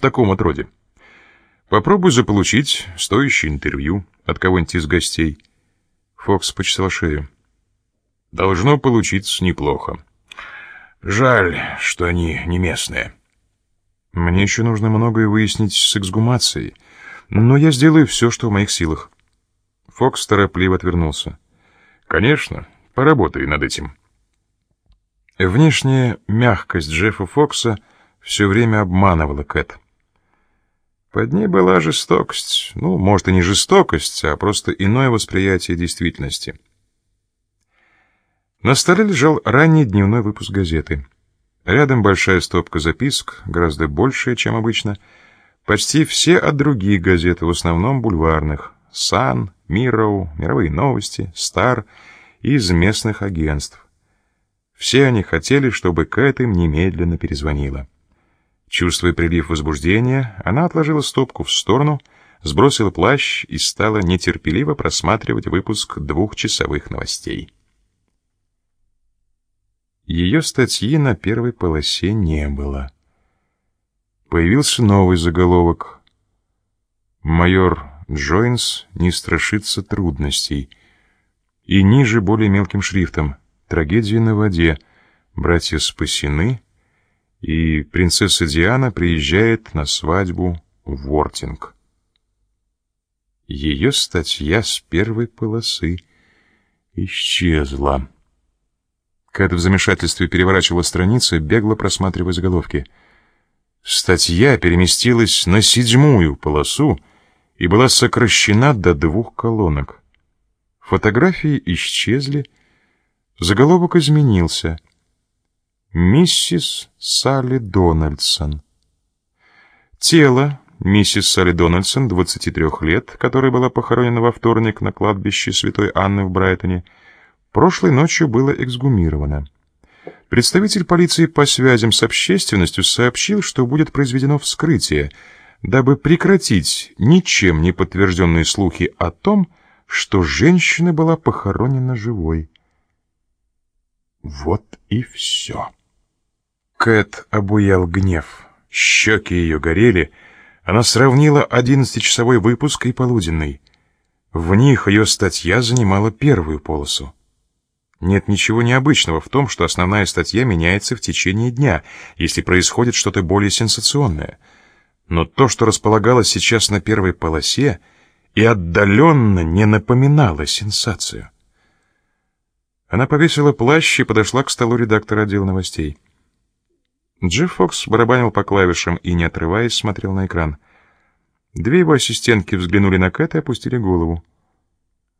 в таком вот роде. Попробуй заполучить стоящее интервью от кого-нибудь из гостей. Фокс почесал шею. Должно получиться неплохо. Жаль, что они не местные. Мне еще нужно многое выяснить с эксгумацией, но я сделаю все, что в моих силах. Фокс торопливо отвернулся. Конечно, поработай над этим. Внешняя мягкость Джеффа Фокса все время обманывала Кэт. Под ней была жестокость. Ну, может, и не жестокость, а просто иное восприятие действительности. На столе лежал ранний дневной выпуск газеты. Рядом большая стопка записок, гораздо большая, чем обычно. Почти все от других газет, в основном бульварных. «Сан», «Мироу», «Мировые новости», «Стар» из местных агентств. Все они хотели, чтобы Кэт им немедленно перезвонила. Чувствуя прилив возбуждения, она отложила стопку в сторону, сбросила плащ и стала нетерпеливо просматривать выпуск двухчасовых новостей. Ее статьи на первой полосе не было. Появился новый заголовок. Майор Джойнс не страшится трудностей. И ниже более мелким шрифтом «Трагедия на воде. Братья спасены» и принцесса Диана приезжает на свадьбу в Вортинг. Ее статья с первой полосы исчезла. Кэт в замешательстве переворачивала страницы, бегло просматривая заголовки. Статья переместилась на седьмую полосу и была сокращена до двух колонок. Фотографии исчезли, заголовок изменился. «Миссис Салли Дональдсон». Тело миссис Салли Дональдсон, 23 лет, которая была похоронена во вторник на кладбище Святой Анны в Брайтоне, прошлой ночью было эксгумировано. Представитель полиции по связям с общественностью сообщил, что будет произведено вскрытие, дабы прекратить ничем не подтвержденные слухи о том, что женщина была похоронена живой. Вот и все. Кэт обуял гнев. Щеки ее горели. Она сравнила одиннадцатичасовой выпуск и полуденный. В них ее статья занимала первую полосу. Нет ничего необычного в том, что основная статья меняется в течение дня, если происходит что-то более сенсационное. Но то, что располагалось сейчас на первой полосе, и отдаленно не напоминало сенсацию. Она повесила плащ и подошла к столу редактора отдела новостей. Джефф Фокс барабанил по клавишам и, не отрываясь, смотрел на экран. Две его ассистентки взглянули на Кэт и опустили голову.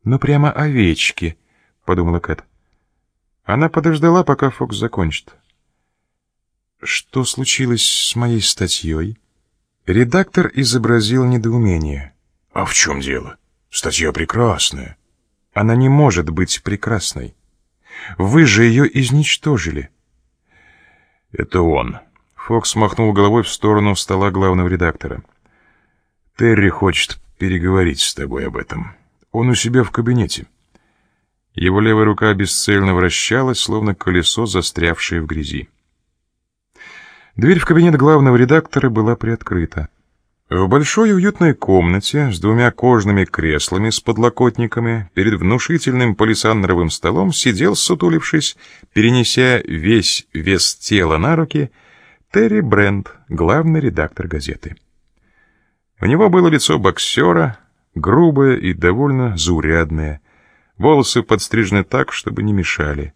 «Ну прямо овечки», — подумала Кэт. Она подождала, пока Фокс закончит. Что случилось с моей статьей? Редактор изобразил недоумение. А в чем дело? Статья прекрасная. Она не может быть прекрасной. Вы же ее изничтожили. Это он. Фокс махнул головой в сторону стола главного редактора. Терри хочет переговорить с тобой об этом. Он у себя в кабинете. Его левая рука бесцельно вращалась, словно колесо, застрявшее в грязи. Дверь в кабинет главного редактора была приоткрыта. В большой уютной комнате с двумя кожаными креслами с подлокотниками перед внушительным палисандровым столом сидел, сутулившись, перенеся весь вес тела на руки, Терри Брент, главный редактор газеты. У него было лицо боксера, грубое и довольно заурядное, Волосы подстрижены так, чтобы не мешали.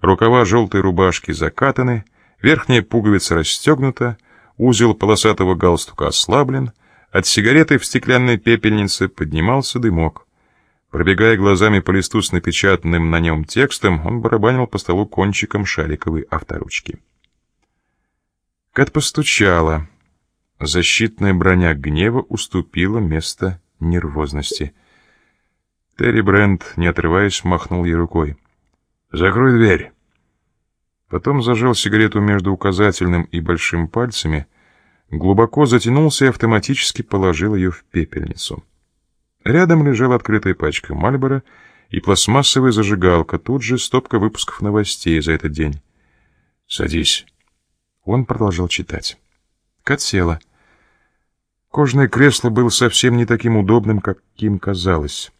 Рукава желтой рубашки закатаны, верхняя пуговица расстегнута, узел полосатого галстука ослаблен, от сигареты в стеклянной пепельнице поднимался дымок. Пробегая глазами по листу с напечатанным на нем текстом, он барабанил по столу кончиком шариковой авторучки. Кат постучала. Защитная броня гнева уступила место нервозности — Терри Брент, не отрываясь, махнул ей рукой. «Закрой дверь!» Потом зажал сигарету между указательным и большим пальцами, глубоко затянулся и автоматически положил ее в пепельницу. Рядом лежала открытая пачка Мальбора и пластмассовая зажигалка, тут же стопка выпусков новостей за этот день. «Садись». Он продолжал читать. Кат села. Кожное кресло было совсем не таким удобным, каким казалось.